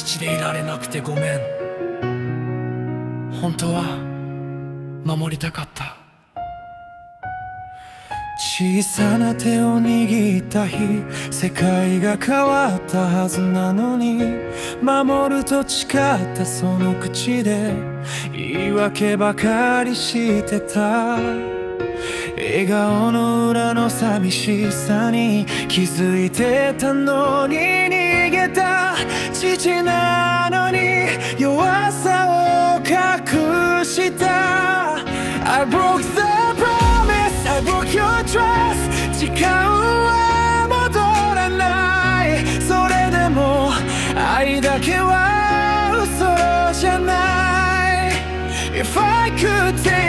父でいられなくてごめん。本当は守りたかった。小さな手を握った日世界が変わったはずなのに守ると誓ったその口で言い訳ばかりしてた。笑顔の裏の寂しさに気づいてたのに。父なのに弱さを隠した I broke the promise I broke your trust 時間は戻らないそれでも愛だけは嘘じゃない If I could take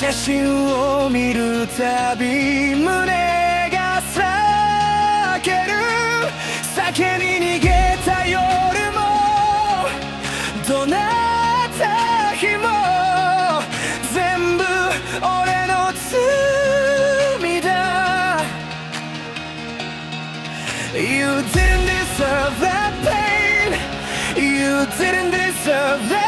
写真を見るたび胸が裂ける酒に逃げた夜も怒鳴った日も全部俺の罪だ You didn't deserve that pain You didn't deserve that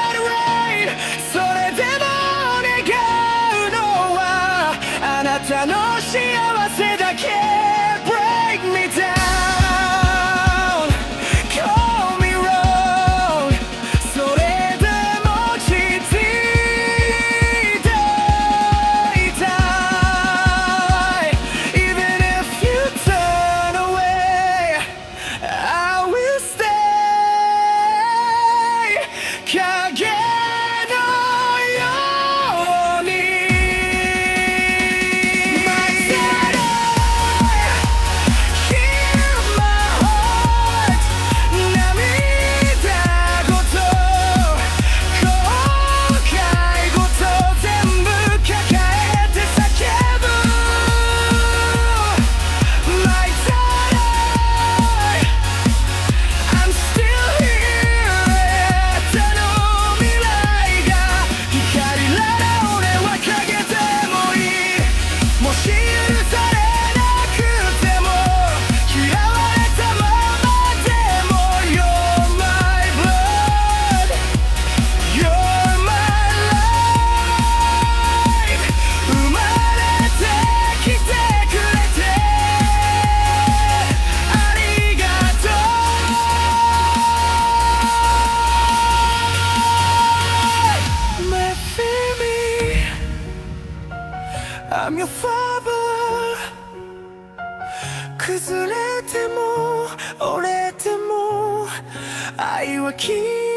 崩れても折れても愛は消え